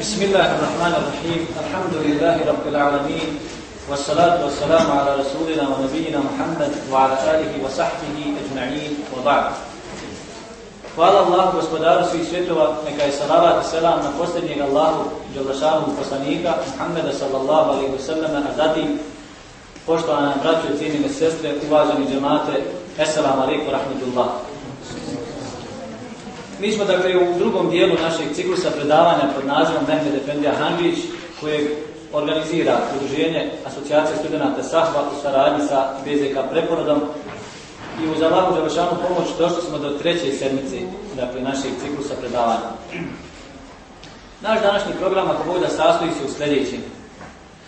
بسم الله الرحمن الرحيم الحمد لله رب العالمين والصلاة والسلام على رسولنا ونبينا محمد وعلى آله وصحبه أجمعين وبعد Hvala Allahu gospodaru svih svjetova, neka je salavat i selam na posljednjeg Allahu Đelešanu poslanika Muhammeda sallallahu alaihi wa sallam, a zatim poštovana braćo i cijenine sestre, uvaženi džemate, Esselamu alaikum rahmetullah. Mi smo dakle u drugom dijelu našeg ciklusa predavanja pod nazivom Mehmed Efendija Handžić, kojeg organizira udruženje Asocijacije studenta Sahva u saradnji sa BZK preporodom i uz Allahu Đelešanu pomoć došli smo do treće sedmice dakle, našeg ciklusa predavanja. Naš današnji program, ako Bog da sastoji se u sljedećem.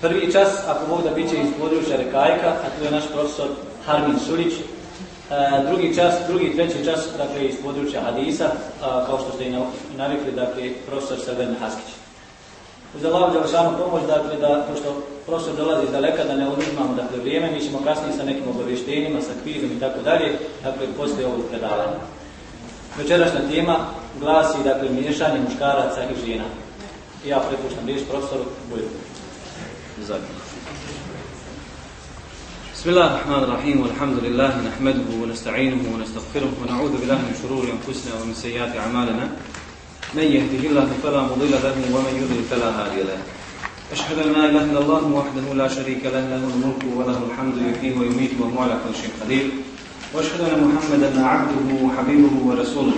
Prvi čas, ako Bog da bit će iz područja Rekajka, a tu je naš profesor Harmin Šurić. E, drugi čas, drugi i treći čas, dakle iz područja Hadisa, kao što ste i navikli, dakle profesor Srben Haskić. Uz Allahu Đelešanu pomoć, dakle, da, pošto profesor dolazi iz daleka, da ne oduzmamo dakle, vrijeme, mi ćemo kasnije sa nekim obavještenjima, sa kvizom i tako dalje, dakle, poslije ovog predavanja. Večerašnja tema glasi, dakle, miješanje muškaraca i žena. Ja prepuštam riječ profesoru Bujevu. بسم الله الرحمن الرحيم والحمد لله نحمده ونستعينه ونستغفره ونعوذ بالله من شرور أنفسنا ومن سيئات أعمالنا. من يهده الله فلا مضل له ومن يضلل فلا هادي له. أشهد أن لا إله إلا الله وحده لا شريك له له الملك وله الحمد يحيي ويميت وهو على كل شيء قدير. وأشهد أن محمدا عبده وحبيبه ورسوله.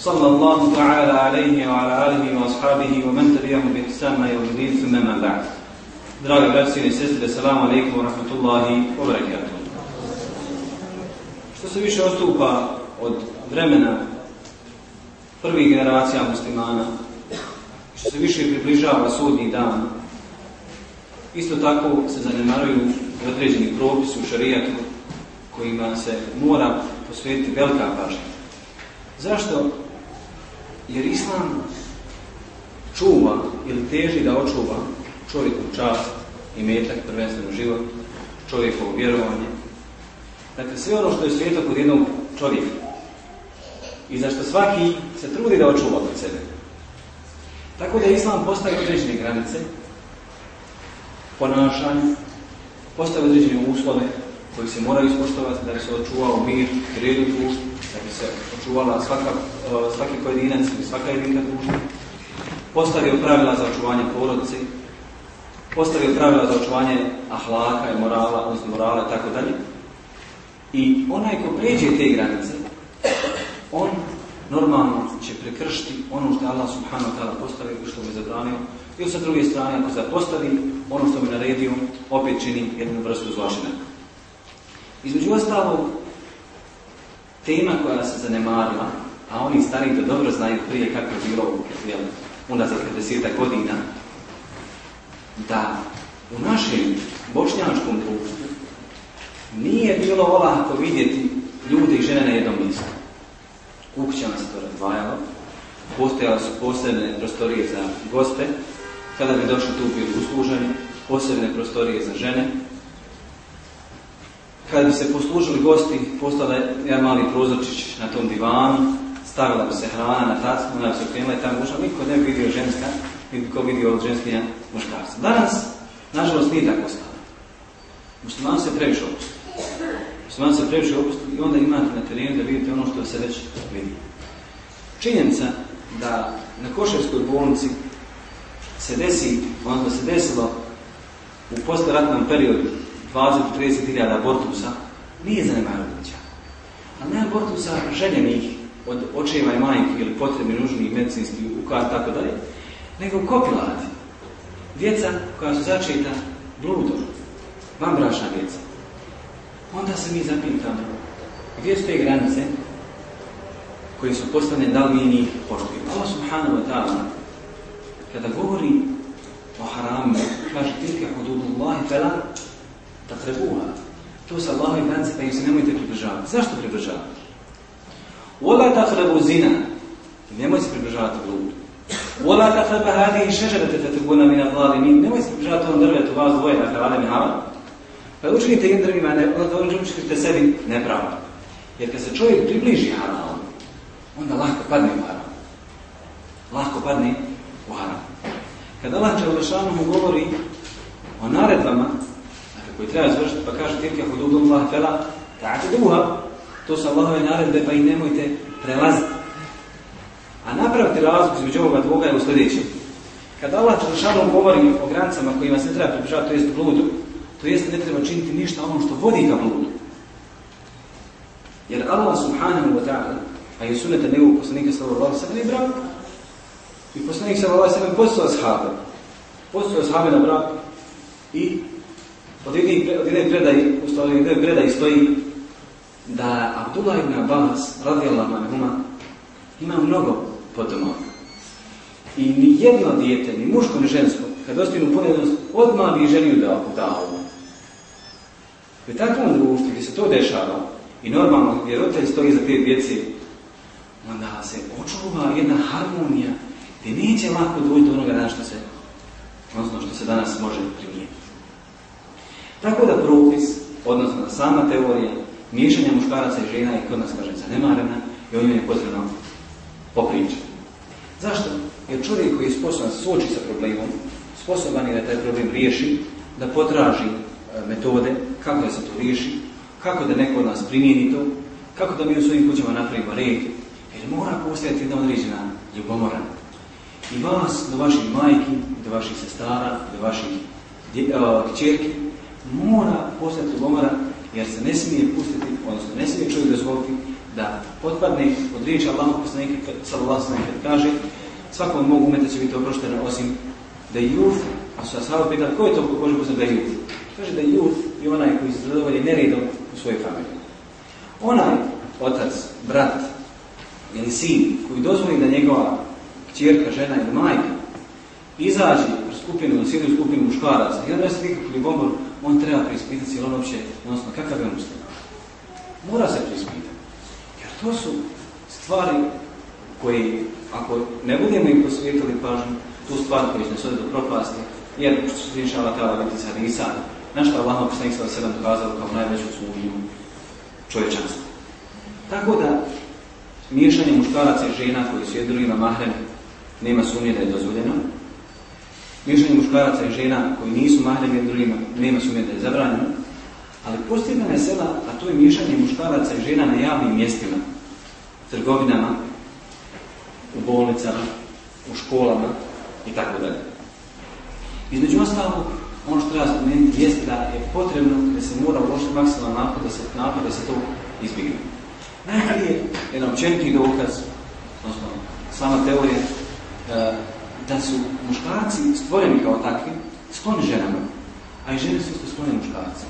صلى الله تعالى عليه وعلى آله وأصحابه ومن تبعهم بإحسان يوم الدين ثم ما بعد. Drage braći i sestre, salamu alaikum wa rahmatullahi wa barakatuh. Što se više odstupa od vremena prvih generacija muslimana, što se više približava sudnji dan, isto tako se zanemaruju određeni propisi u šarijatu kojima se mora posvetiti velika pažnja. Zašto? Jer Islam čuva ili teži da očuva čovjeku čast i metak, prvenstveno život, čovjekovo vjerovanje. Dakle, sve ono što je svijeto kod jednog čovjeka i zašto svaki se trudi da očuva kod sebe. Tako da Islam postaje određene granice ponašanju, postaje određene uslove koji se moraju ispoštovati da bi se očuvao mir i red u društvu, da bi se očuvala svaka, svaki pojedinac ili svaka jedinka društva, postavio pravila za očuvanje porodice, postavio pravila za očuvanje ahlaka i morala, odnosno morala i tako dalje. I onaj ko pređe te granice, on normalno će prekršiti ono što Allah subhanahu wa ta'ala postavio i što mu zabranio. Ili sa druge strane, ako zapostavi ono što mu je naredio, opet čini jednu vrstu zločina. Između ostalog, tema koja se zanemarila, a oni stari to dobro znaju prije kako je bilo unazad 50 godina, da u našem bošnjačkom društvu nije bilo olako vidjeti ljude i žene na jednom mjestu. To razdvajalo, postojale su posebne prostorije za goste, kada bi došli tu bili usluženi, posebne prostorije za žene. Kada bi se poslužili gosti, postala jedan mali prozorčić na tom divanu, stavila bi se hrana na tacu, ona bi se okrenula i tamo ušla, niko ne bi vidio ženska, niko vidio od ženskija muškarca. Danas, nažalost, nije tako stalo. Musliman se previše opusti. Musliman se previše opusti i onda imate na terenu da vidite ono što se već vidi. Činjenica da na Košarskoj bolnici se desi, ono se desilo u postratnom periodu 20-30 hiljada abortusa, nije zanemarujuća. Ali ne abortusa željenih od očeva i majke ili potrebni nužni medicinski ukaz tako dalje, nego kopilati. Djeca koja su začeta bludom, van brašna djeca. Onda se mi zapitamo, gdje su te granice koje su postavljene, da li mi njih poštujemo? Allah subhanahu wa ta'ala, kada govori o haramu, kaže, tilke hududullahi fela, da trebuha. To su Allahove granice, pa im se nemojte približavati. Zašto približavati? Ola taqrabu zina. Nemoj se približavati bludu. Ola taqrabu hadihi šežerete fatakuna min al-zalimin. Nemoj približavati ovom drvetu, vas dvoje, dakle, Adem i Hawa. Pa učinite jednim drvima, ne, onda učinite sebi nepravo. Jer kad se čovjek približi haramu, onda lahko padne u haram. padne u haram. Kada Allah mu govori o naredbama, dakle, koji treba izvršiti, pa kaže tilke hududu Allah fela, ta'ati duha, to su Allahove naredbe, pa i nemojte prelaziti. Napraviti razlog između ovoga dvoga je u sljedećem. Kada Allah Đelešanu govori o granicama kojima se treba približavati, to jest bludu, to jest ne treba činiti ništa ono što vodi ka bludu. Jer Allah subhanahu wa ta'ala, a i sunete nego poslanika sallallahu sallam je brak. I poslanik sallallahu sallam postao ashabe. Postao ashabe na brak. I od jedne predaje, u stvari jedne predaje stoji da Abdullah ibn Abbas, radijallahu anhuma, ima mnogo potomaka. I ni jedno dijete, ni muško, ni žensko, kad dostignu punjednost, odmah bi ženiju dao davu. U takvom društvu gdje se to dešava i normalno gdje roditelj stoji za te djece, onda se očuva jedna harmonija gdje neće lako doći do onoga dana što se, odnosno što se danas može primijeniti. Tako da propis, odnosno sama teorija, miješanja muškaraca i žena je kod nas, kažem, zanemarena i o njoj je potrebno popričati. Zašto? Jer čovjek koji je sposoban suoči sa problemom, sposoban je da taj problem riješi, da potraži e, metode kako da se to riješi, kako da neko od nas primijeni to, kako da mi u svojim kućama napravimo red, jer mora postojati jedna određena ljubomora. I vas, do vaših majki, do vaših sestara, do vaših kćerki, mora postojati ljubomora, jer se ne smije pustiti, odnosno ne smije čovjek dozvoliti da potpadne od riječi Allahog poslanika sallallahu alejhi kad kaže svakom mogu umeta će biti oprošteno osim da je juf, a su ashabi pitali ko je to ko može da je juf? Kaže da je juf i onaj koji se zadovolji neredom u svojoj familiji. Onaj otac, brat ili sin koji dozvoli da njegova kćerka, žena ili majka izađe u skupinu ili u skupinu muškaraca i on se nikakvu ljubomor, on treba preispitati ili on uopće, odnosno kakav je on Mora se preispitati. To su stvari koji, ako ne budemo im posvijetili pažnju, tu stvar koji će nas do propasti, jer što se inšala trebala biti hadisa, na što Allah poslanik sa sedam dokazao kao najveću sumnju čovječanstva. Tako da, miješanje muškaraca i žena koji su jednima mahrem nema sumnje da je dozvoljeno. Miješanje muškaraca i žena koji nisu mahrem jednima nema sumnje da je zabranjeno. Ali postoji mesela, a to je miješanje muškaraca i žena na javnim mjestima trgovinama, u bolnicama, u školama i tako dalje. Između ostalog, ono što treba spomenuti jeste da je potrebno da se mora uložiti maksimalan napad da se, napad da se to izbjegne. Najprije jedan općeniti dokaz, odnosno sama teorija, e, da su muškarci stvoreni kao takvi, skloni ženama, a i žene su skloni muškarci.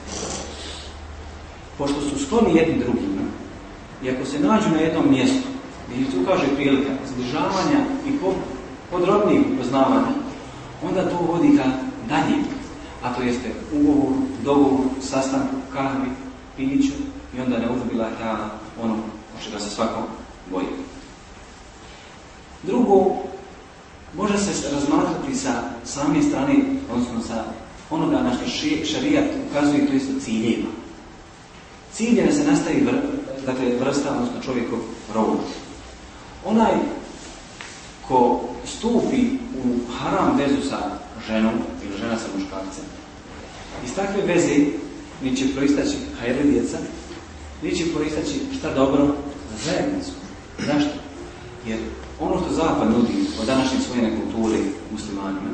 Pošto su skloni jedni drugima, i ako se nađu na jednom mjestu gdje se ukaže prilika zadržavanja i podrobnijih poznavanja, onda to vodi ka dalje. A to jeste ugovor, dogovor, sastanku, kahvi, piću i onda ne uzbila ta ono čega se svako boji. Drugo, može se razmatrati sa same strane, odnosno sa onoga na što šarijat ukazuje, to jeste ciljeva. Cilj je da se nastavi dakle, vrsta, odnosno čovjekov rod. Onaj ko stupi u haram vezu sa ženom ili žena sa muškarcem, iz takve veze ni će proistaći hajre djeca, ni će proistaći šta dobro za zajednicu. Zašto? Jer ono što Zapad nudi od današnje svojene kulture muslimanima,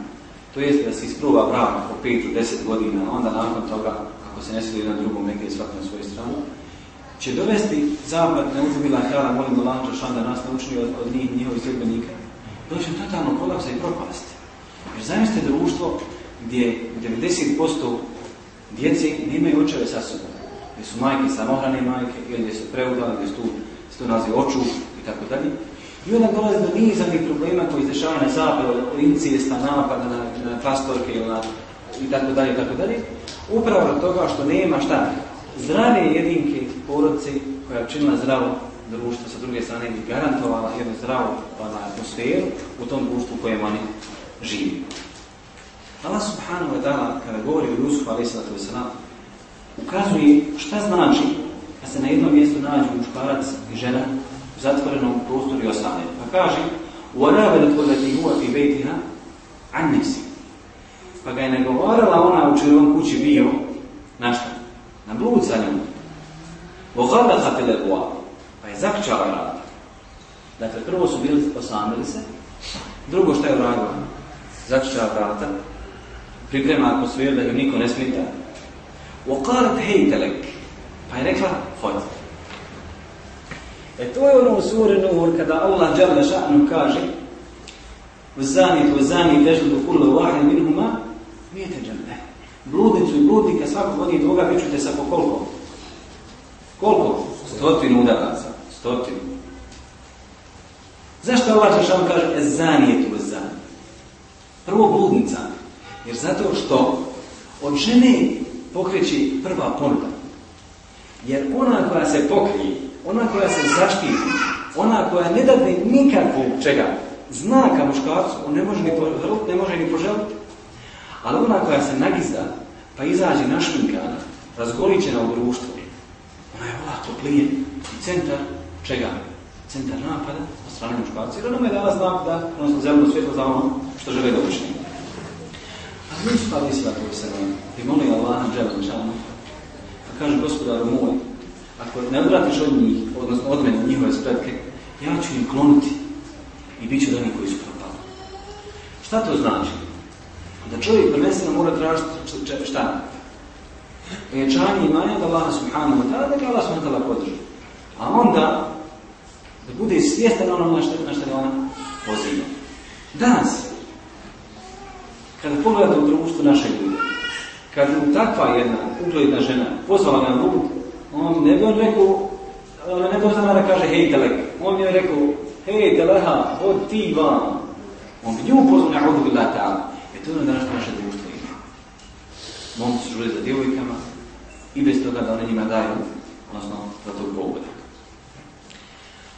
to jest da se isproba brak po 5-10 godina, onda nakon toga, ako se ne sili jedan drugom, neke svak na svoju stranu, će dovesti zapad na uzmila hrana, molim Allah šan da nas naučili od, od njih, njihovih sljedbenika, doći totalno kolapsa i propasti. Jer zamislite društvo gdje 90% djeci nemaju očeve sa sobom. Gdje su majke samohrane majke, gdje su preudali, gdje su tu, se to naziva oču i tako dalje. I onda dolazi do niza problema koji izdešavaju na zapadu, od incijesta, napada na, na pastorke ili na, i tako dalje, tako dalje. Upravo od toga što nema šta, zdrave jedinke porodici koja je činila zdravo društvo, sa druge strane bi garantovala jednu zdravu atmosferu u tom društvu u kojem oni živi. Allah subhanahu wa ta'ala kada govori o Jusufu a.s. ukazuje šta znači da se na jednom mjestu nađu muškarac i žena zatvorenom prostoru i ostane. Pa kaže, وَرَابَلَتْ وَلَتِي هُوَ فِي بَيْتِهَا عَنْ نَفْسِ Pa ga je nagovarala ona u čijom kući bio, na šta? Na blud sa njom. وَغَلَقَ فِي الْأَبْوَابِ Pa je zakčala vrata. Dakle, prvo su bili osamili se, drugo što je uradila? Zakčala vrata, priprema atmosferu da ju niko ne smita. وَقَالَتْ هَيْ تَلَكْ Pa je rekla, hodi. E to je ono u suri Nur kada Allah dželle ša'nu kaže Zani tu zani teždu kullu wahid minhuma mijete dželle. Bludnicu i bludnika svakog od njih dvoga bićute sa po koliko? Koliko? Stotinu udaraca. Stotinu. Zašto Allah Žešan kaže zani je tu zani? Prvo bludnica. Jer zato što od žene pokreći prva ponuda. Jer ona koja se pokrije, ona koja se zaštiti, ona koja ne dadne nikakvog čega, znaka muškarcu, on ne može ni pohrliti, ne može ni poželiti. Ali ona koja se nagizda, pa izađe našminkana, razgoličena u društvu, ona je ovako plije i centar čega? Centar napada od strane muškarca. Jer ona je dala znak da, odnosno zeleno svjetlo za ono što žele da učini. Ali nisu pa visla koji se nam primolio Allah na dželu šanu. Pa kaže, gospodaru moj, ako ne odvratiš od njih, odnosno od mene njihove spretke, ja ću im klonuti i bit ću od onih koji su propali. Šta to znači? Da čovjek prvenstveno mora tražiti šta? Pojačanje imanja da Allah subhanahu wa ta'ala, da ga Allah subhanahu wa ta'ala podrži. A onda, da bude svjestan ono na što, je ona poziva. Danas, kada pogledate u društvu naše ljude, kad mu takva jedna ugledna žena pozvala na lud, on ne bi on rekao, ona ne dosta da kaže hej telek, on bi rekao hej teleha, od ti vam. On bi nju pozvao na hudu bila ta'ala. E to je ono danas naše društvo ima. Momci su žuli za djevojkama i bez toga da one njima daju, odnosno za tog pogoda.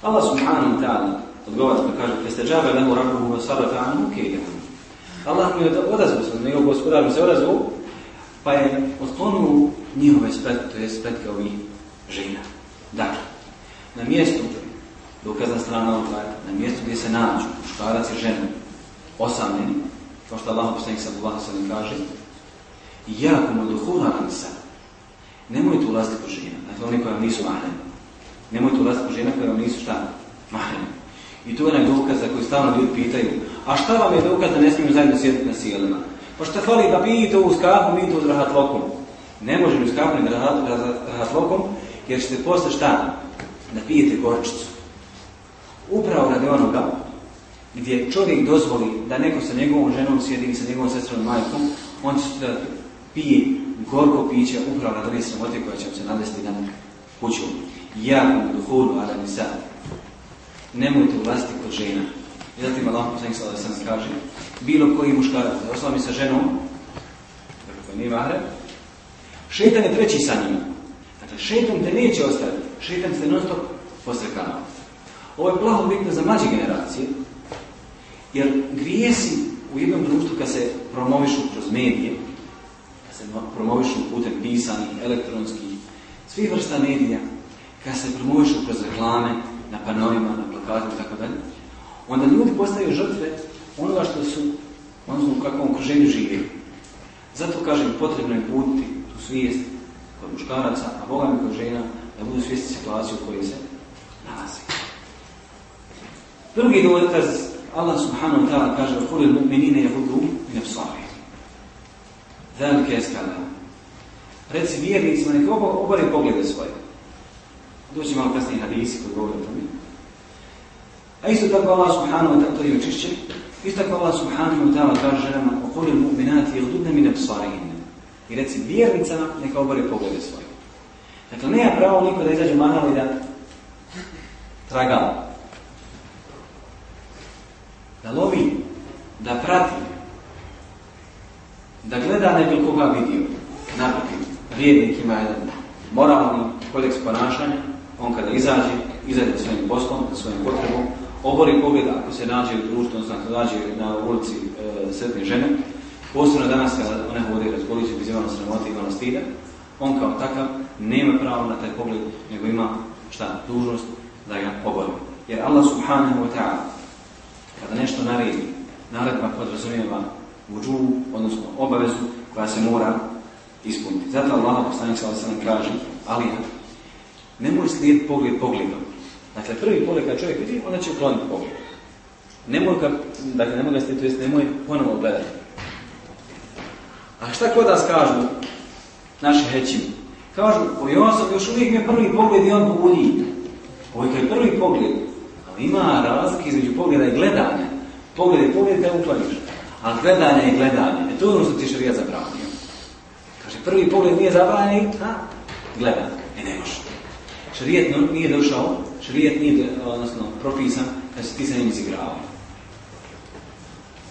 Allah subhanahu wa ta'ala odgovara pa kaže Jeste džabe lehu rabbuhu wa sabata anu kejdehu. Allah mu je odazvao se, nego gospodar mu se odazvao, pa je otklonuo njihove spletke, to je spletke ovih žena. Dakle, na mjestu, dokazna strana ovog na mjestu gdje se nađu muškarac i žena osamljeni, kao što Allah poslanik sallallahu sallam kaže, jako mu duhura nisa, nemojte ulaziti po žena, dakle oni koji vam nisu mahreni. Nemojte ulaziti po žena koji vam nisu šta? Mahreni. I to je onaj dokaz za koji stalno ljudi pitaju, a šta vam je dokaz da ne smiju zajedno sjediti na sjelima? Pa što fali da pijete uz kafu, mi to uz rahatlokom. Ne možemo uz kafu ni rahatlokom, jer ćete posle šta? Da pijete gorčicu. Upravo radi onoga gdje čovjek dozvoli da neko sa njegovom ženom sjedi i sa njegovom sestrom majkom, on će da pije gorko piće upravo radi ove sramote koja će se nadesti na kuću. Ja u duhuru, ali mi sad. Nemojte ulaziti kod žena. I zatim Allah poslanik sada sam kaže, bilo koji muškarac da oslami sa ženom, dakle koji nije mahre, šetan je treći sa njima. Šetan te neće ostaviti, šetan se non stop posrekava. Ovo je plaho bitno za mlađe generacije, jer grijesi u jednom društvu kad se promovišu kroz medije, kad se promovišu putem pisanih, elektronskih, svih vrsta medija, kad se promovišu kroz reklame, na panovima, na plakatu i tako dalje, onda ljudi postaju žrtve onoga što su, odnosno u kakvom okruženju žive. Zato kažem, potrebno je buditi tu svijest kod muškaraca, a Boga mi kod žena, da budu svijesti situaciju u kojoj se nalazi. Drugi dokaz, Allah subhanahu wa ta'ala kaže Kuli mu'minine budu min absari. Zalike eskala. Reci vjernicima, neka obori poglede svoje. Doći malo kasnije hadisi koji govore o tome. A isto tako Allah subhanahu wa ta'ala, to je očišće, isto tako Allah subhanahu wa ta'ala kaže ženama Kuli mu'minati yagdudne min. I reci vjernicama, neka obari poglede svoje. Dakle, nema pravo niko da izađe manalo i da traga. Da lovi, da prati, da gleda ne bi koga vidio. Naprotiv, vrijednik ima jedan moralni kodeks ponašanja, on kada izađe, izađe svojim poslom, svojim potrebom, obori pogled ako se nađe u društvu, odnosno ako nađe na ulici e, sretne žene, posebno danas kada one vode razgoliće bez imano sramote i on kao takav nema pravo na taj pogled, nego ima šta, dužnost da ga obori. Jer Allah subhanahu wa ta'ala, kad nešto naredi, naredba podrazumijeva uđu, odnosno obavezu koja se mora ispuniti. Zato Allah poslanik sa nam kaže, Alija, nemoj slijediti pogled pogledom. Dakle, prvi pogled kad čovjek vidi, onda će ukloniti pogled. Nemoj ga, dakle, nemoj ga slijediti, to nemoj ponovo gledati. A šta kod nas kažu naši hećimi? Kažu, oj on sam još uvijek je prvi pogled i on budi. Ovo je prvi pogled. Ali ima razlike između pogleda i gledanja. Pogled je pogled ukloniš. Ali gledanje je gledanje. E to je ono što ti šarija zabranio. Kaže, prvi pogled nije zabranjen, a gledanje. E ne može. Šarijet nije došao, šarijet nije odnosno, propisan da se ti sa njim izigravao.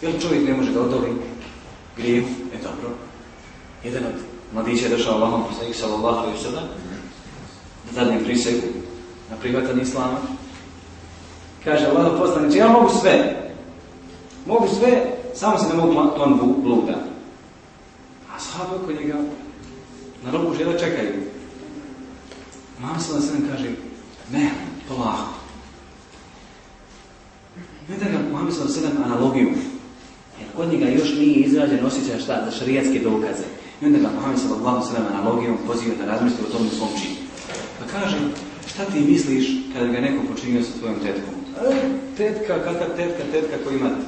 Jel čovjek ne može da odoli grijevu? E dobro. Jedan od mladića je došao Allahom poslanik sallallahu alaihi sallam da zadnje prisegu na prihvatan islama. Kaže Allah poslaniče, ja mogu sve. Mogu sve, samo se ne mogu ton bluda. A sahabe oko njega na robu žele čekaju. Mama se na kaže, ne, polako. Ne da ga Muhammed s.a.v. analogiju. Jer kod njega još nije izrađen osjećaj šta za šarijatske dokaze. I onda ga Muhammed s.a.v. analogijom poziva da razmisli o tom svom činu. Pa kaže, šta ti misliš kada ga neko počinio sa tvojom tetkom? E, tetka, kakva tetka, tetka koji mati.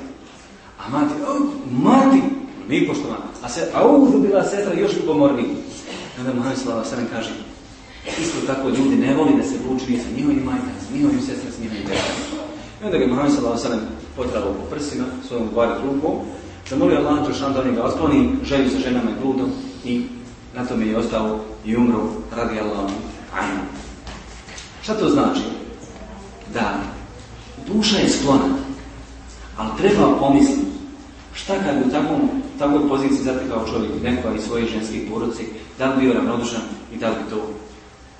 A mati, o, mati, mi poštovana. A se, a bila sestra još ljubomorniji. I onda Muhammed s.a.v. kaže, isto tako ljudi ne voli da se vuči sa njihovim majkama, sa njihovim sestrama, sa njihovim tetkama. I onda ga Muhammed s.a.v. potralo po prsima, svojom gvari rukom, zamolio Allah Đeršan da ga otkloni želju sa ženama i bludom i na tome je ostao i umro radi Allah. Ajmo. Šta to znači? Da duša je sklona, ali treba pomisliti šta kad u takvom, takvoj poziciji zatekao čovjek nekoga iz svoje ženske porodci, da li bio ravnodušan i da li bi to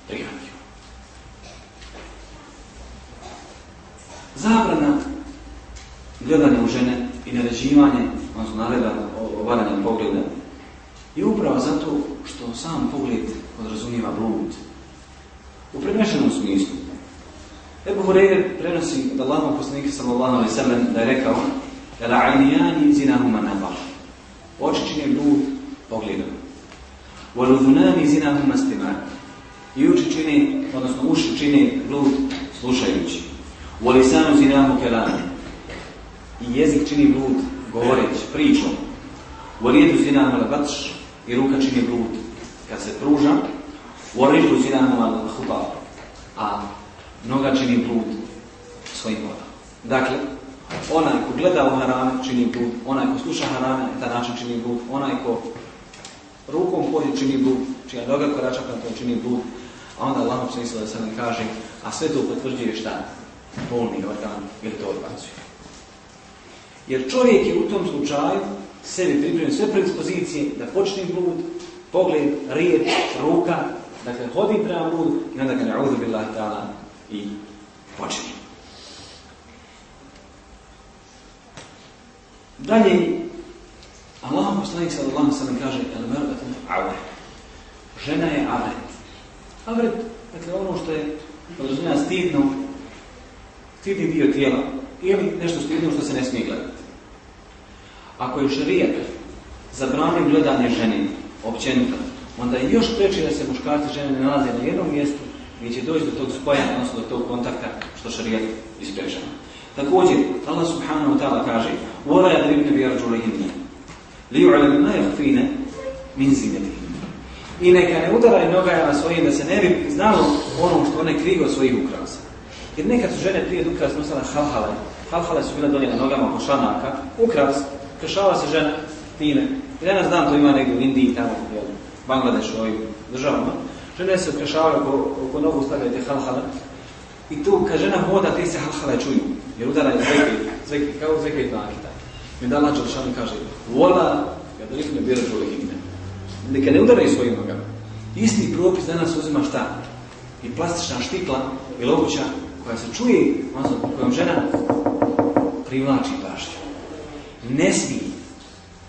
prihvatio. Zabrana gledanja u žene i naređivanje, odnosno naredba ovaranja pogleda, je upravo zato što sam pogled podrazumijeva blud. U prenešenom smislu. Ebu Hureyre prenosi od Allahom poslanika sallallahu alaihi sallam da je rekao Ela ajnijani zinahuma nabar. Oči čine blud pogledom. Waludunani zinahuma stimar. I uči čini, odnosno uši čini blud slušajući. Walisanu zinahu kelani. I jezik čini blud govoreći, pričom. Walijedu zinahu labatš. I ruka čini blud kad se pruža. Waridu zinahu al hutab. A noga čini blud svojim vodom. Dakle, onaj ko gleda u harame čini blud, onaj ko sluša harame na taj način čini blud, onaj ko rukom hodi čini blud, čija noga korača na to čini blud, a onda Allah se da se nam kaže, a sve to potvrđuje šta? Polni organ ili to odbacuje. Jer čovjek je u tom slučaju sebi pripremio sve predispozicije da počne blud, pogled, riječ, ruka, dakle hodi prema bludu i onda ga ne billahi ta'ala i počinje. Dalje, Allah poslanik sallallahu sallam kaže avret. Žena je avret. Avret, dakle ono što je podrazumijena stidno, stidni dio tijela ili nešto stidno što se ne smije gledati. Ako je šarijat zabranio gledanje žene, općenito, onda je još preče da se muškarci i žene ne nalaze na jednom mjestu gdje će doći do tog spoja, odnosno do tog kontakta što šarijat isprečava. Također, Allah subhanahu wa ta'ala kaže وَلَا يَدْرِبْنَ بِيَرْجُلِهِنَّ لِيُعْلَمِ مَا يَخْفِينَ مِنْ زِنَتِهِنَّ I neka ne udaraju nogajama svojim da se ne bi znalo ono što one krivo svojih ukrasa. Jer nekad su žene prije ukras nosila halhale. Halhale su bile donije na nogama oko šanaka. Ukras, kršava se žena time. I danas dan to ima negdje u Indiji, tamo, jel, Bangladešu, ovim državama. Žene se ukrašavaju oko, oko nogu stavljaju te halhale. I tu kad žena hoda, te se halhale čuju. Jer udaraju zveke, zveke, kao zveke i nakita. I onda Allah Đelšanu kaže, vola, kad likne bira himne. Neka ne udaraju svojim nogama. Isti propis danas uzima šta? I plastična štikla ili obuća koja se čuje, kojom žena privlači pažnju. Ne smije,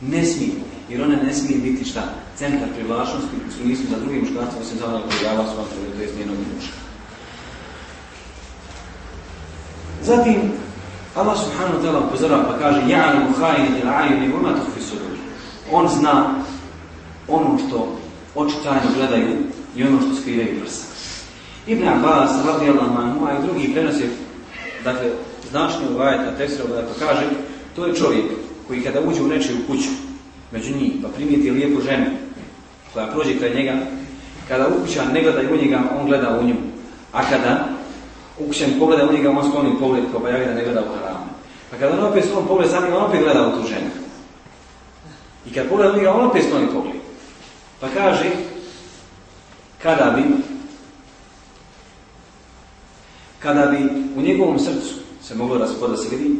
ne smije, jer ona ne smije biti šta? Centar privlačnosti u smislu za drugi muškarci, osim za onog koji java svom to je njenog muška. Zatim, Allah subhanahu wa ta'ala upozorava pa kaže Ja'lamu kha'inati al-a'yuni wa ma tukhfi sudur. On zna ono što oči tajno gledaju i ono što skrivaju prsa. Ibn Abbas radijallahu anhu a i drugi prenose dakle značenje u ajeta tefsira da pa kaže to je čovjek koji kada uđe u nečiju kuću među njih pa primijeti lijepu ženu koja prođe kraj njega kada ukućan ne gleda u njega on gleda u nju. A kada ukućan pogleda u njega on skloni pogled kao pa javi da ne gleda u haramu pa kada on opet skloni pogled sam on opet gleda u tu ženu. I kad pogleda u njega on opet skloni pogled. Pa kaže kada bi kada bi u njegovom srcu se moglo raspoda se vidi,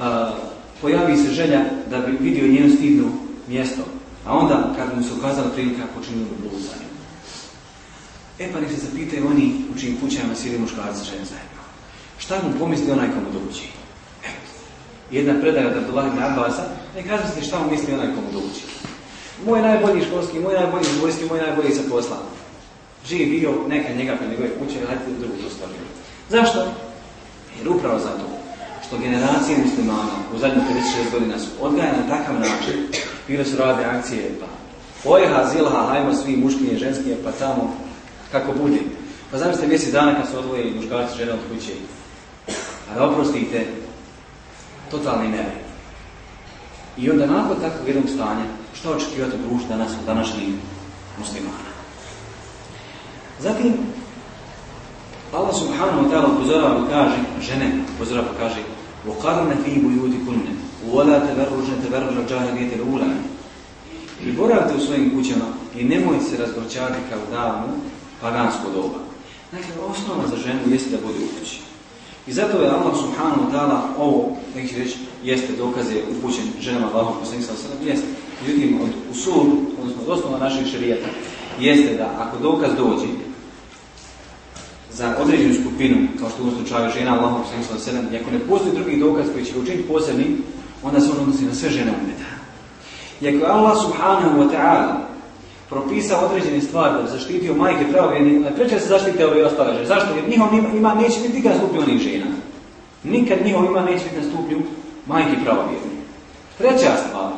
a, pojavi se želja da bi vidio njeno stidno mjesto, a onda kad mu se ukazala prilika počinio bluzanje. E pa nek se zapitaju oni u čijim kućama sjedi muškarci žene zajedno. Šta mu pomisli onaj komu dođe? Evo, jedna predaja od Abdullah ibn Abbasa, nek razmisli šta mu misli onaj komu dođe. Moj najbolji školski, moj najbolji vojski, moj najbolji sa posla. Živ bio, neka njega pa njegove kuće, hajde drugu prostoriju. Zašto? Jer upravo zato što generacije muslimana u zadnjih 56 godina su odgajane na takav način, bile su rade akcije, pa ojeha, zilha, hajmo svi muškinje, ženskije, pa tamo kako bude. Pa zamislite mjesec dana kad su odvojili muškarci žene od kuće, a da oprostite, totalni nered. I onda nakon takvog jednog stanja, što očekivati od danas od današnjih muslimana? Zatim, Allah subhanahu wa ta'ala upozorava kaže, žene upozorava kaže وَقَرْنَ فِي بُيُوتِكُنَّ وَلَا تَبَرُّجْنَ تَبَرُّجَ الْجَاهِلِيَةِ الْأُولَى I boravite u svojim kućama i nemojte se razgorčati kao davno pagansko doba. Dakle, osnova za ženu jeste da bude u kući. I zato je Allah subhanahu wa ta'ala ovo, neki reći, jeste dokaze upućen ženama Allahog poslanika sallallahu jeste. Međutim, od usul, odnosno od osnova naših šarijata, jeste da ako dokaz dođe za određenu skupinu, kao što u slučaju žena poslanika sallallahu i ako ne postoji drugi dokaz koji će ga učiniti posebnim, onda se on odnosi na sve žene umeta. I ako Allah subhanahu wa ta'ala propisao određene stvari da zaštitio majke pravovjerne, ne preče se zaštite ove ostale žene. Zašto? Jer njihov ima, neće biti nikad stupnju onih žena. Nikad njihov ima neće biti na stupnju majke. Treća stvar.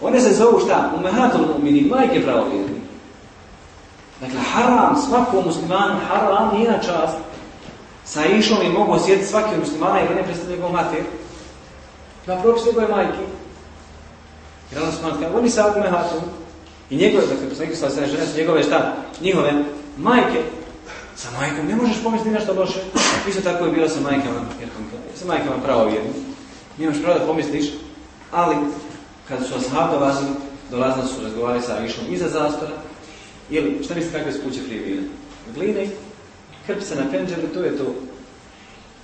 One se zovu šta? Umehatul mu'minin, majke pravovjerne. Dakle, haram, svakom muslimanu haram nije na čast. Sa išom je mogu osjetiti svaki muslimana jer ne predstavlja njegov mater. Na propis njegove majke. Jer Allah smatra, oni sa umehatul, i njegove, dakle, poslanik sa sve žene njegove šta? Njihove majke. Sa majkom ne možeš pomisliti nešto loše. Isto tako je bilo sa majkama, sa majkama pravo vjerni. Nimaš pravo da pomisliš, ali kada su ashab dolazili, dolazili su razgovarali sa Aishom iza zastora, ili šta mislite kakve su kuće prije bile? Gline, krp se na penđeru, to je to.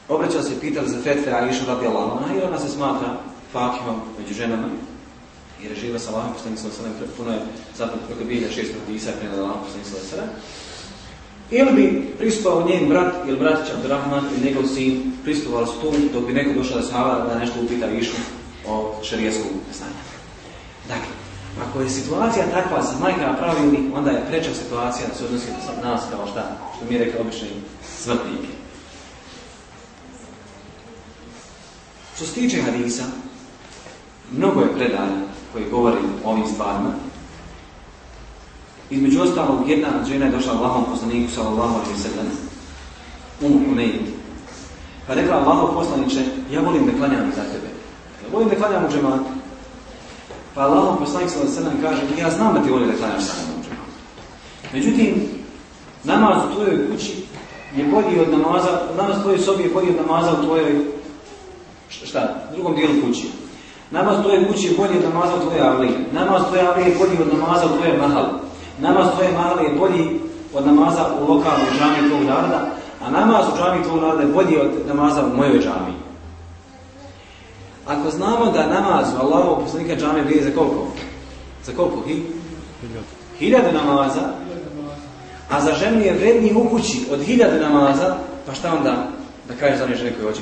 Obraćao se i pitali za fetve Aishu radi Allah, jer ona se smatra fakihom među ženama, jer je živa sa Allahom sallallahu alejhi puno je zapravo preko 1600 hadisa je prenijela Allahom poslanik sallallahu alejhi Ili bi prispao njen brat ili bratić Abdurrahman ili njegov sin, pristovali su tu dok bi neko došao da sahava da nešto upita više o šarijetskom znanju. Dakle, ako je situacija takva sa majkama pravilnih, onda je preča situacija da se odnosi na nas kao šta, što mi rekao obični smrtnike. Što se tiče hadisa, mnogo je predanja koji govori o ovim stvarima. Između ostalog, jedna žena je došla Allahom poslaniku sallallahu alaihi sallam, umu Humeid. Pa rekla Allahom poslaniče, ja volim da klanjam za tebe. Ja volim da klanjam u džematu. Pa Allahom poslanik sallallahu sallam kaže, ja znam da ti voli da klanjaš sa u. Međutim, namaz u tvojoj kući je bolji od namaza, namaz u tvojoj sobi je bolji od namaza u tvojoj, šta, drugom dijelu kući. Namaz tvoje kući je bolji od namaza u tvoje avlije. Namaz tvoje avlije je bolji od namaza u tvoje mahali. Namaz tvoje mahali je bolji od namaza u lokalnoj džami tvojeg naroda, a namaz u džami tvojeg naroda je bolji od namaza u mojoj džami. Ako znamo da namaz Allahu poslanika džami vrijedi za koliko? Za koliko? Hi? Hiljadu namaza, a za ženu je vredniji u kući od hiljade namaza, pa šta onda da kaže za one žene koje hoće?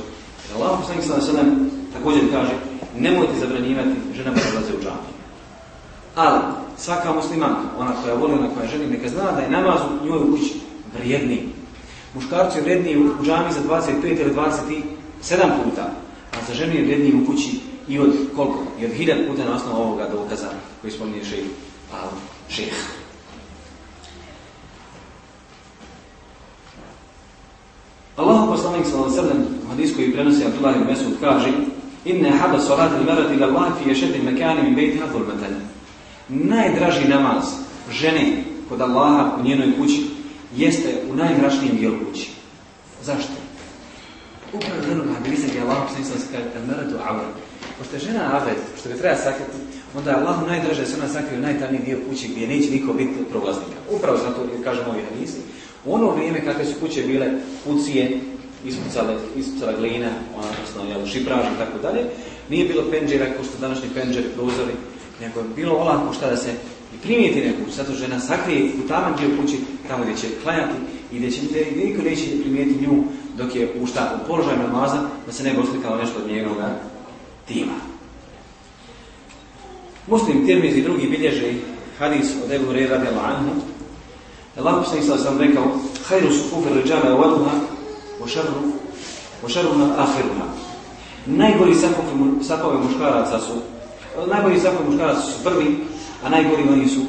Allah poslanik sallallahu alejhi također kaže nemojte zabranjivati ženama da ulaze u džamiju. Ali, svaka muslimanka, ona koja voli, ona koja želi, neka zna da je namaz u njoj u kući vrijedniji. Muškarci je vrijedniji u džami za 25 ili sedam puta, a za ženu je vredniji u kući i od koliko? I od hiljad puta na osnovu ovoga dokaza koji spominje šejh al šejh. Allah poslanik sallallahu alejhi ve u hadisu prenosi Abdullah ibn Mesud kaže: "Inna hada salat al-mar'ati ila Allah fi ashad al-makan min baytiha dhulmatan." Najdraži namaz žene kod Allaha u njenoj kući jeste u najmračnijem dijelu kući. Zašto? Upravo od onoga hadisa gdje Allah poslanik ve sellem kaže: "Al-mar'atu awra." Pošto je žena avret, što ga treba sakriti, onda je Allahu najdraže da se ona sakrije u najtamniji dio kuće gdje neće niko biti prolaznika. Upravo zato kažemo ovi hadisi. U ono vrijeme kakve su kuće bile kucije, ispucale, ispucala glina, odnosno jel, šipraž i tako dalje, nije bilo penđera kao što današnji penđeri, prozori, nego je bilo olako šta da se i primijeti neku, zato žena sakrije u taman dio kući, tamo gdje će klanjati i gdje, će, gdje niko neće primijeti nju dok je u šta, u položaju namaza, da se ne bi oslikalo nešto od njegovog tima. Muslim Tirmizi i drugi bilježe hadis od Ebu Rej radi anhu Allah poslanik sallallahu alejhi rekao: "Khairu sufufi rijala awwaluha wa sharru wa sharruha akhiruha." Najgori safovi muškaraca su najgori safovi muškaraca su prvi, a najgori oni su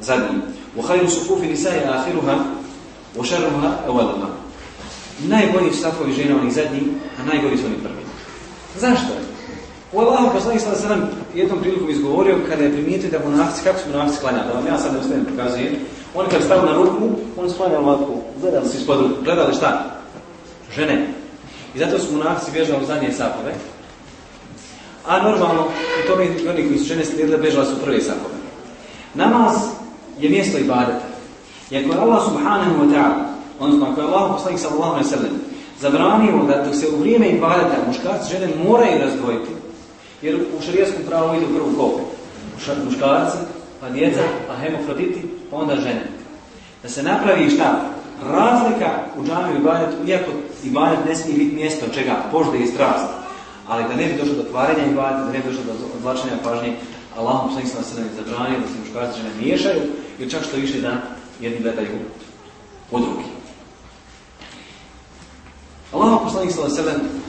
zadnji. Wa khairu sufufi nisa'i akhiruha wa sharruha awwaluha. Najbolji safovi žena oni zadnji, a najgori su oni prvi. Zašto? U Allahu poslanik sallallahu alejhi jednom prilikom izgovorio kada je primijetio da munafici kako su munafici klanjali, da vam ja sad ne ostavim pokazujem. Oni kad stavu na ruku, oni sklanja ovako, gledali su ispod ruku, gledali šta? Žene. I zato su munafici bježali u zadnje sapove. A normalno, i to mi oni koji su žene slijedile, bježali su prve sapove. Namaz je mjesto ibadeta. I ako je Allah subhanahu wa ta'ala, odnosno ako je Allah poslanik sallallahu alaihi sallam, zabranio da dok se u vrijeme ibadeta muškarci žene moraju razdvojiti, jer u šarijaskom pravu ide u prvu kopu. Muškarci, pa djeca, pa hemofroditi, pa onda žene. Da se napravi šta? Razlika u džamiju i ibadetu, iako ibadet ne smije biti mjesto čega požde i strast, ali da ne bi došlo do kvarenja ibadeta, da ne bi došlo do odvlačenja pažnje, Allahom sam islam se zabranio da se muškarci žene miješaju, ili čak što više da jedni gledaju od drugi. Allahom poslanik sallallahu alejhi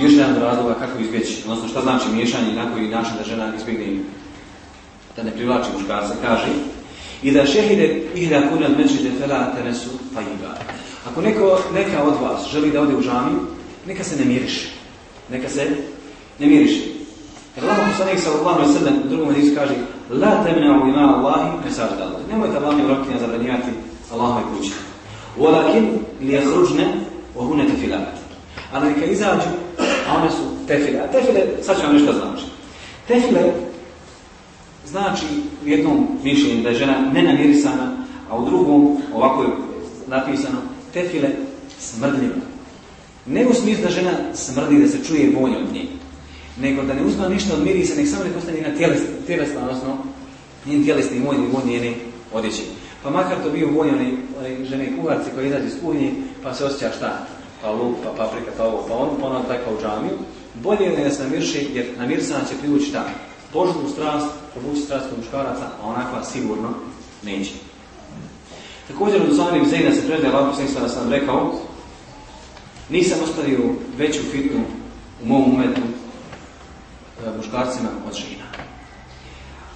još jedan razloga kako izbjeći, odnosno šta znači miješanje i na koji način da žena izbjegne da ne privlači muškarca, kaže i da šehide ihda kuna međide fela tenesu fajiba. Ako neko, neka od vas želi da ode u džamiju, neka se ne miriše. Neka se ne miriše. Jer Allah poslanik sallallahu alejhi ve sellem u drugom hadisu kaže: "La tamna'u ima Allahi mesajid Allah." Nemojte Allahove rokinja zabranjivati Allahove kuće. Walakin li yakhrujna wa huna tefilat. Ali neka izađu, a one su tefile. A tefile, sad ću vam nešto znači. Tefile znači u jednom mišljenju da je žena nenamirisana, a u drugom ovako je napisano tefile smrdljiva. Ne u smislu da žena smrdi, da se čuje vonja od nje, nego da ne uzma ništa od mirisa, nek samo ne postane njena tjelesna, odnosno njen tjelesni vonj i vonj njene odjeće. Pa makar to bio one žene kuharce koje izađe iz kuhnje, pa se osjeća šta? Pa luk, pa paprika, pa ovo, pa ono, pa ono tako u džamiju. Bolje je da se namirši, jer namirsana će privući šta? Požnu strast, povući strast kod muškaraca, a onakva sigurno neće. Također od Usama Zejna se predaje Allah poslanik da sam rekao nisam ostavio veću fitnu u mom umetu muškarcima od žena.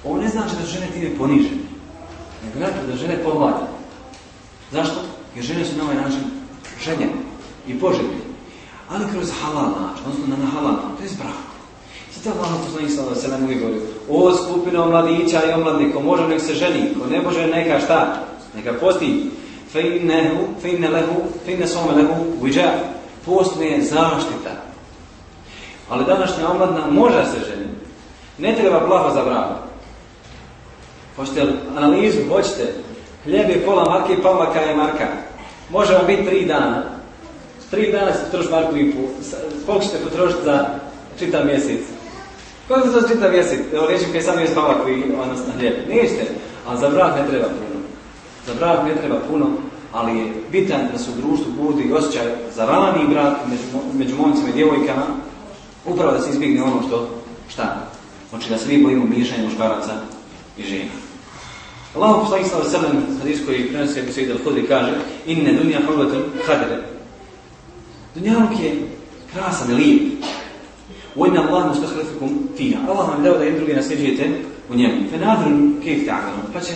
Ovo ne znači da žene time ponižene, nego da žene povlade. Zašto? Jer žene su na ovaj način ženjene i poželjne, ali kroz halal način, odnosno na halal to je zbrak. Sada Allah poslanik sallallahu alejhi ve govori: "O skupina mladića i omladnika, ko može nek se ženi, ko ne može neka šta, neka posti. Fa inna lahu fa lahu wija." Zaštita. Ali današnja omladna može se ženiti. Ne treba plaho za bravu. Hoćete analizu, hoćete. Hljeb je pola marke, pavlaka je marka. Može vam biti tri dana. Tri dana se potroši marku i pol. Koliko ćete potrošiti za čitav mjesec? Koliko se to čitav mjesec? Evo reći kaj sam je pavlaku i odnosno hljeb. Nećete, ali za brak ne treba puno. Za brak ne treba puno, ali je bitan da se u društvu budi osjećaj za rani brak među, među i djevojkama, upravo da se izbjegne ono što, šta? Znači da se mi bojimo miješanja muškaraca i žena. Allah poslanik sallallahu alejhi hadis koji prenosi Abu Sa'id al-Khudri kaže: "Inna dunya hulwatun khadra." Dunjaluk je krasan lijep. Ujedna Allah mu stahlifikum fina. Allah vam dao da jedan drugi nasljeđujete u njemu. Fe nadrun kejf ta'amelom. Pa će,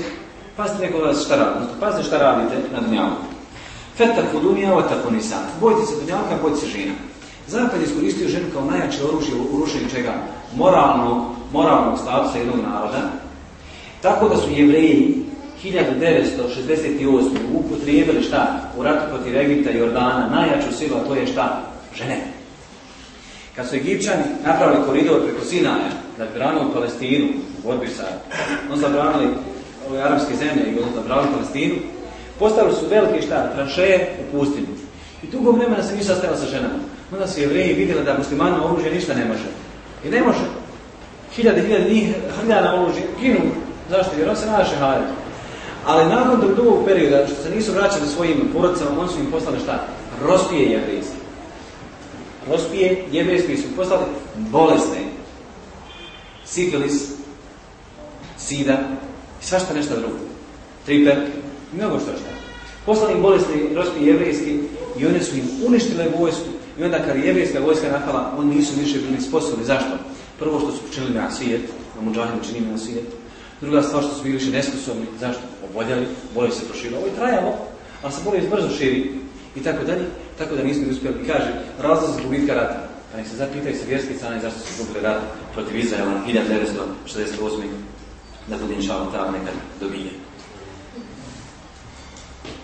pazite neko vas šta radite, pazite šta radite na dunjavu. Fetak u dunja, otak u nisa. Bojite se dunjavka, bojite se žena. Zapad je iskoristio ženu kao najjače oružje u rušenju čega? Moralnog, moralnog statusa jednog naroda. Tako da su jevreji 1968. upotrijebili šta? U ratu protiv Egipta i Jordana najjaču silu, a to je šta? Žene. Kad su Egipćani napravili koridor preko Sinaja, da bi branili Palestinu u borbi sa, on zabranili ove arapske zemlje i zabranili Palestinu, postavili su velike šta? Tranšeje u pustinu. I dugo vremena se nisu sastavili sa ženama. Onda su jevreji vidjeli da muslimanima oružje ništa ne može. I ne može. Hiljade, hiljade njih hrljana oružje ginu. Zašto? Jer on se nadaše hajati. Ali nakon tog dugog perioda, što se nisu vraćali svojim porodicama, oni su im poslali šta? Rospije jevrijski. Rospije jevrijski su poslali bolesne. Sifilis, sida i svašta nešto drugo. Triper, mnogo što šta. Poslali im bolesni rospije jevrijski i one su im uništile vojsku i onda kad je jevrijska vojska napala, oni nisu više bili sposobni. Zašto? Prvo što su počinili na svijet, na muđahinu činili na svijet. Druga stvar što su bili više nesposobni. Zašto? Oboljeli, bolje se proširilo. Ovo je trajalo, ali se bolje brzo širi. I tako dalje, tako da nismo uspjeli. Kaže, razlog gubitka rata. Pa nek se zapitaju sa vjerske strane zašto su gubili rat protiv Izraela 1968. Da bude inšalom ta nekad dobije.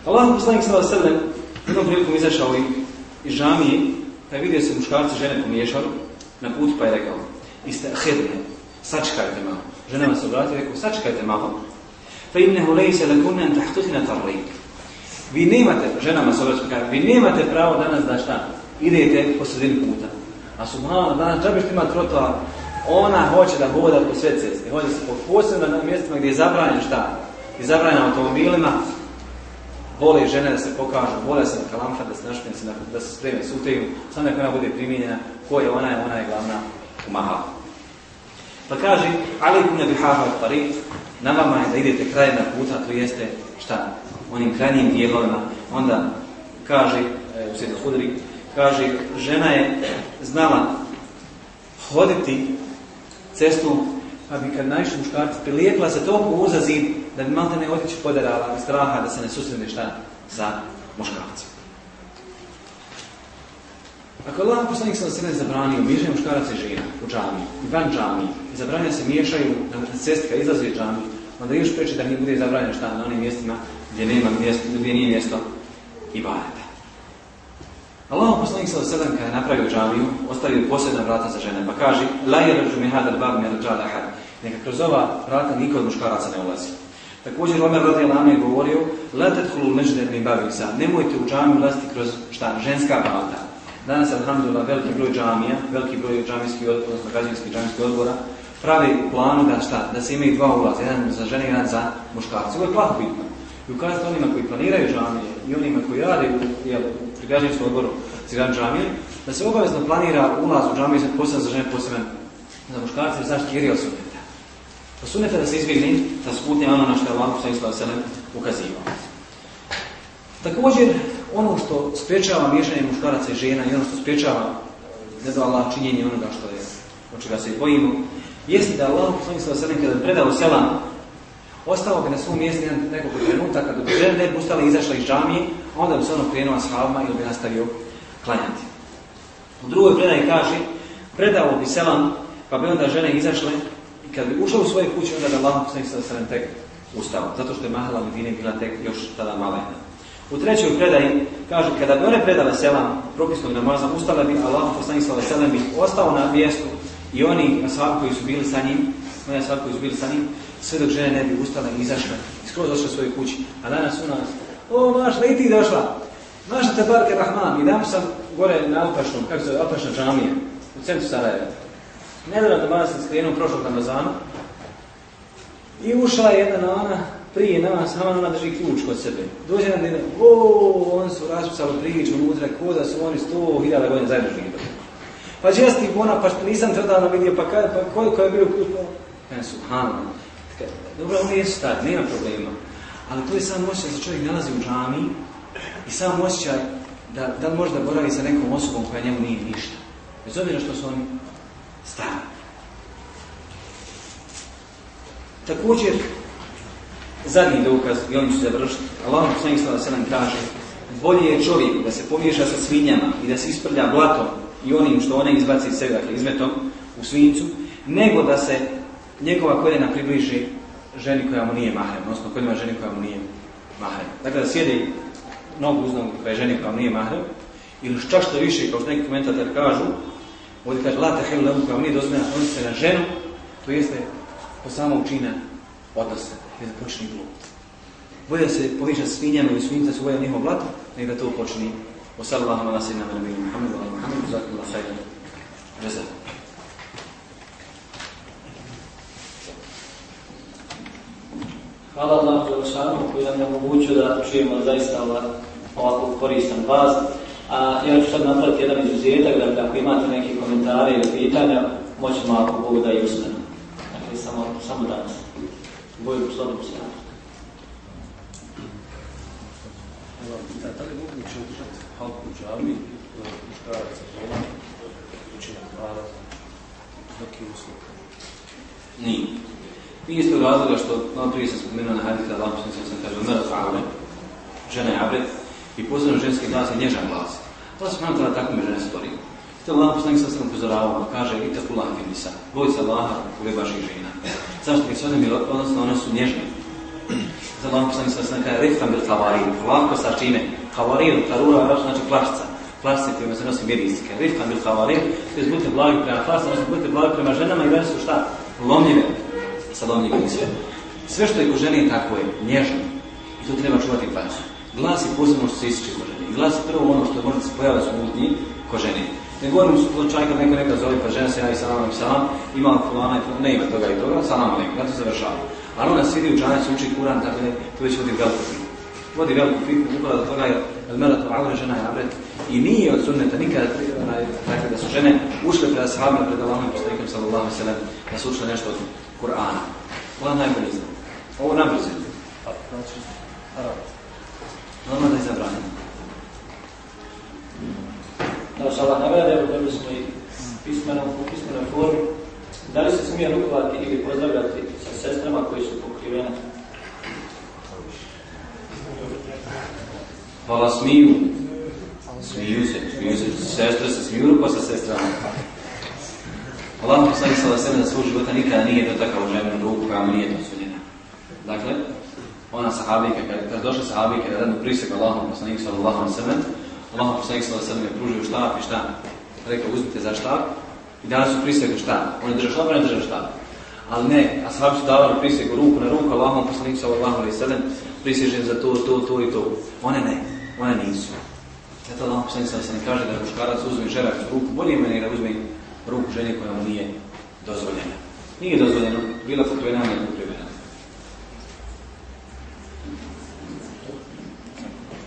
Allah poslanik sada srde, jednom prilikom izašao iz žamije, pa je vidio se muškarci žene pomiješali, na putu pa je rekao, iste ahedne, sačekajte malo. Ženama se obratio i rekao, sačekajte malo. Fa innehu lejse lakunne an tahtuhina tarlik. Vi nemate, ženama se obratio, vi nemate pravo danas da šta? Idete po sredini puta. A subhanallah, danas džabiš ima trotoar, ona hoće da hoda po sve ceste. Hoće se po posebno na mjestima gdje je zabranjeno šta? Gdje je zabranjeno automobilima, vole žene da se pokažu, vole se na kalamfa, da se našpine, da se spreme suteju, samo nek ona bude primijenjena, ko je ona, je ona je glavna u mahalu. Pa kaže, alikum ne bihaha tariq, na vama je da idete krajina puta, to jeste šta? Onim krajnjim dijelovima. Onda kaže, e, u svijetu Hudri, kaže, žena je znala hoditi cestu, pa bi kad naišli muškarci prilijekla se toliko uza zid, da bi malte ne otići poderala iz straha da se ne susrene šta za muškarcem. Ako Allah poslanik sam se ne zabranio miješanje muškaraca i žena u džami, van džami, zabranio se miješaju na cesti kad izlazi iz džami, onda još preče da nije bude zabranjeno šta na onim mjestima gdje, nema mjesto, gdje nije mjesto i bareta. Allah poslanik sa sedam kada je napravio džamiju, ostavio posebna vrata za žene, pa kaže La yerđu mi hadal bab. Neka kroz ova vrata niko od muškaraca ne ulazi. Također Omer radi Allah je govorio La tadhulu međder mi babisa. Nemojte u džamiju ulaziti kroz šta? Ženska vrata. Danas, alhamdulillah, veliki broj džamija, veliki broj džamijskih, odnosno građanskih džamijskih odbora, pravi planu da šta? Da se imaju dva ulaza, jedan za žene jedan za muškarce. Ovo je plako bitno. I ukazati onima koji planiraju džamije i onima koji rade u, jel, pri građanskom odboru za džamije, da se obavezno planira ulaz u džamiju posebno za žene, posebno za muškarce, zašto jer je osuneta. Osuneta da se izbjegne, da se putne ono na što je Allah sa selem ukazivao. Također, ono što spriječava miješanje muškaraca i žena i ono što spriječava ne Allah činjenje onoga što je, od čega se bojimo, jeste da Allah poslanik sallallahu alejhi kada je predao selam, ostao bi na svom mjestu nekoliko trenutaka dok žene ne bi ustale i izašle iz džamije, onda bi se ono krenuo s halma ili bi nastavio klanjati. U drugoj predaji kaže, predao bi selam, pa bi onda žene izašle i kad bi ušao u svoje kuće, onda da Allah poslanik sallallahu alejhi tek ustao, zato što je mahala Medine bila tek još tada malena. U trećoj predaji kaže kada bi one predale selam propisnog namaza, ustala bi Allah poslanik sallallahu bi ostao na mjestu i oni ashabi koji su bili sa njim, oni ashabi koji su bili sa njim, sve dok žene ne bi ustale i izašle skroz došle u svoju kući. A danas u nas, o mašla i ti došla, mašla te barke Rahman, i dam sam gore na Alpašnom, kako se Alpašna džamija, u centru Sarajeva. Nedavno da sam skrenuo prošlog Ramazana i ušla je jedna na ona, prije nas, a ona drži ključ kod sebe. Dođe nam dine, o, oni su raspisali priču unutra, ko da su oni sto hiljada godina zajedno živjeli. Pa česti ona, pa nisam tada vidio, pa, kaj, pa koliko je bio ključ, ja su, hano. Dobro, oni jesu stari, nema problema. Ali to je sam osjećaj da se čovjek nalazi u džami i sam osjećaj da, da može da boravi sa nekom osobom koja njemu nije ništa. Bez obzira što su oni stari. Također, zadnji dokaz, i oni ću završiti, Allah poslanik se nam kaže, bolje je čovjek da se pomiješa sa svinjama i da se isprlja blatom i onim što one izbaci iz sebe, dakle izmetom u svincu, nego da se njegova koljena približi ženi koja mu nije mahrem, odnosno koljena ženi koja mu nije mahrem. Dakle, da sjedi nogu uz nogu koja je ženi koja mu nije mahrem, ili čak što više, kao što neki komentator kažu, ovdje kaže, la tahelu lehu koja mu nije dozvoljena, odnosi se na ženu, to jeste po samom čina odnosa, je da počne. Bolje da se poviša svinjama ili svinjica se uvoja njihov blato, nego da to počne wa sallallahu ala sayyidina Muhammad wa ala Muhammad jazakumullahu khairan jazak Hvala Allah Đelšanu koji nam je omogućio da čujemo zaista ovako koristan baz. A ja ću sad napraviti jedan izuzetak, dakle ako imate neke komentare ili pitanja, moćemo ako Bog da i usmeno. Dakle, samo, samo danas. Boju slobodno se Da li moguće održati halku u džami, muškaraca hvara, neki uslov? Nije. Nije iz tog razloga što, malo prije sam spomenuo na hadith, Allah sam sam kaže, mrad fa'ale, žena je abred, i posebno ženski glas je nježan glas. Allah sam tada tako me žene stvori. To Allah poslanik sam sam upozoravao, pa kaže, i tako lahke nisa, boj se Allaha u vaših žena. Zašto? Jer su one, odnosno one su nježne. Za Allah poslanik sam sam kaže, rifam bil havarin, lako sa čime? Havarin, karura, znači plašca. Plašce kojima se nosi mirisike. Rifam bil havarin, to budite blagi prema plašcama, budite blagi prema ženama i već su šta? Lomljive sa lomljivim sve. Sve što je ko žene tako je nježno. I to treba čuvati pažnju. Glas je posebno što se ističe ko žene. I glas je prvo ono što može se pojaviti u smutnji ko žene. Ne govorim u slučaju kad neko neka zove pa žena se javi salam i salam, ima fulana i ne ima toga i toga, salam alaikum, ja to završavam. Ali ona sjedi u džanac, uči Kuran, tako ne, to već vodi veliku fiku. Vodi veliku fiku, upravo do toga je Elmerat Aure žena je abred. I nije od sunneta nikada dakle, da su žene ušle pred ashabima, pred Allahom i postanikom sallallahu sallam, da su ušle nešto od Kur'ana. Allah najbolje zna. Ovo nabrzo. A, znači, arab. Normalno da je zabranjeno. Se Allah nagrade, dobili smo i pismeno, u pismenoj formi. Da li se smije rukovati ili pozdravljati sa sestrama koji su pokrivene? Hvala smiju. Smiju se, smiju se. Sestre se smiju ruko sa sestrama. Allah poslanik sa sebe za svog života nikada nije dotakao ženu ruku koja mu nije dozvoljena. Dakle, ona sahabika, kada je došla sahabika da radnu prisegu Allahom poslanik sallallahu alejhi ve Allahom poslanik alejhi ve je pružio štap i šta? Rekao uzmite za štap i dali su prisegu šta? On je držao štap, on je držao štap. Ali ne, a sahabi su davali prisegu ruku na ruku Allahom poslanik sallallahu alejhi ve sellem prisežem za to, to, to i to. One ne, one nisu. Zato Allah poslanik alejhi ve kaže da muškarac uzme žerac ruku, bolje meni da uzme ruku žene koja mu nije dozvoljena. Nije dozvoljeno, bila nije pokrivena.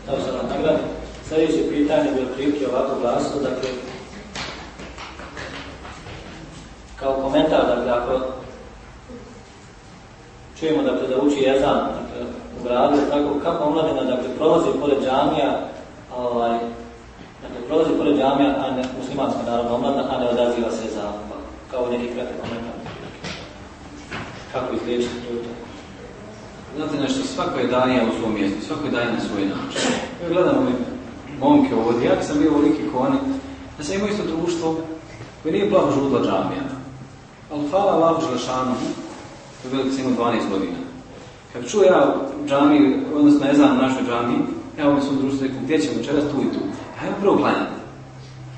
Da se nam nagradi. Sljedeće pitanje bi otprilike ovako glasno, dakle, kao komentar, dakle, ako čujemo dakle, da uči jezan dakle, u gradu, tako kako omladina dakle, prolazi pored džamija, ovaj, dakle, prolazi pored džamija, a ne muslimanska naravno omladina, a ne odaziva se za kao neki kratak komentar. Kako izliječiti ljude? Znate nešto, svako je danija u svom mjestu, svako je danija na svoj način. Mi gledamo mi momke ovdje, ja sam bio veliki koni, da sam imao isto društvo koje nije plavo žudla džamija. Ali hvala Allahu Želešanu, to je veliko sam imao 12 godina. Kad čuo ja u džamiji, odnosno ne znam našoj džamiji, ja ovdje svom društvu rekao, gdje ćemo večeras tu i tu. Hajmo prvo klanjati.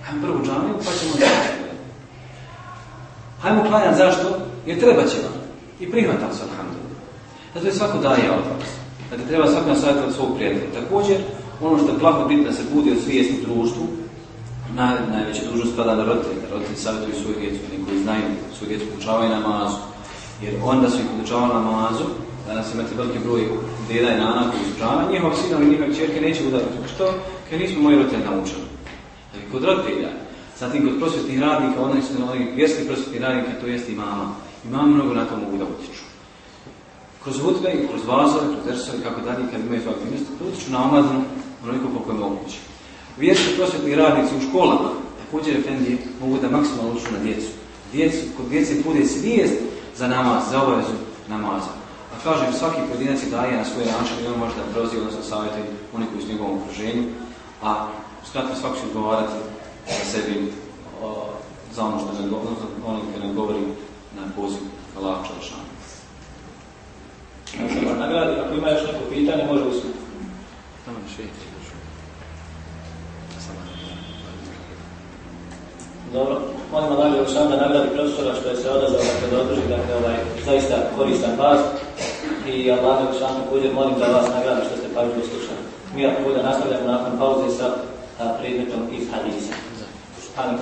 Hajmo prvo džamiju, pa ćemo da Hajmo klanjati, zašto? Jer treba će vam. I prihvatam se, alhamdulillah. Zato je svako daje od vas. Dakle, treba svako nasavjeti od svog prijatelja. Također, ono što je plako bitno se budi od svijesti društvu, naj, najveća dužnost spada na roditelje, da roditelji savjetuju svoju djecu, oni koji znaju svoju djecu poučavaju namazu. Jer onda su ih poučavali namazu, danas imate veliki broj deda i nana koji izučavaju, njihovi sinovi, njihove čerke neće udariti. Što? Kad nismo moji roditelji naučili. Dakle, kod roditelja, zatim kod prosvjetnih radnika, oni su oni vjerski prosvjetni radnika, to jest i mama. I mama mnogo na to mogu da utječu. Kroz hutbe kroz vazove, kroz dersove kako dalje, kad imaju aktivnosti, da utječu na omladinu onoliko koliko je moguće. Vjerski prosvjetni radnici u školama, također efendije, mogu da maksimalno uču na djecu. Djecu, kod djece bude svijest za namaz, za obavezu namaza. A kažem, svaki pojedinac je daje na svoj način i on može da proziva, odnosno savjetuje oni koji su u njegovom okruženju, a skratno svako će odgovarati za sebi o, za ono što ne govori, ono ne govori na poziv Allah. Možemo nagradi, ako ima još neko pitanje, može usviti. Tamo Dobro, molim Allah Đelešanu da nagradi profesora što je se odazvao dakle, da održi dakle, ovaj, zaista koristan vas i Allah Đelešanu također molim da vas nagradi što ste pažljivo slušali. Mi ako bude nastavljamo nakon pauze sa predmetom iz hadisa. Subhanak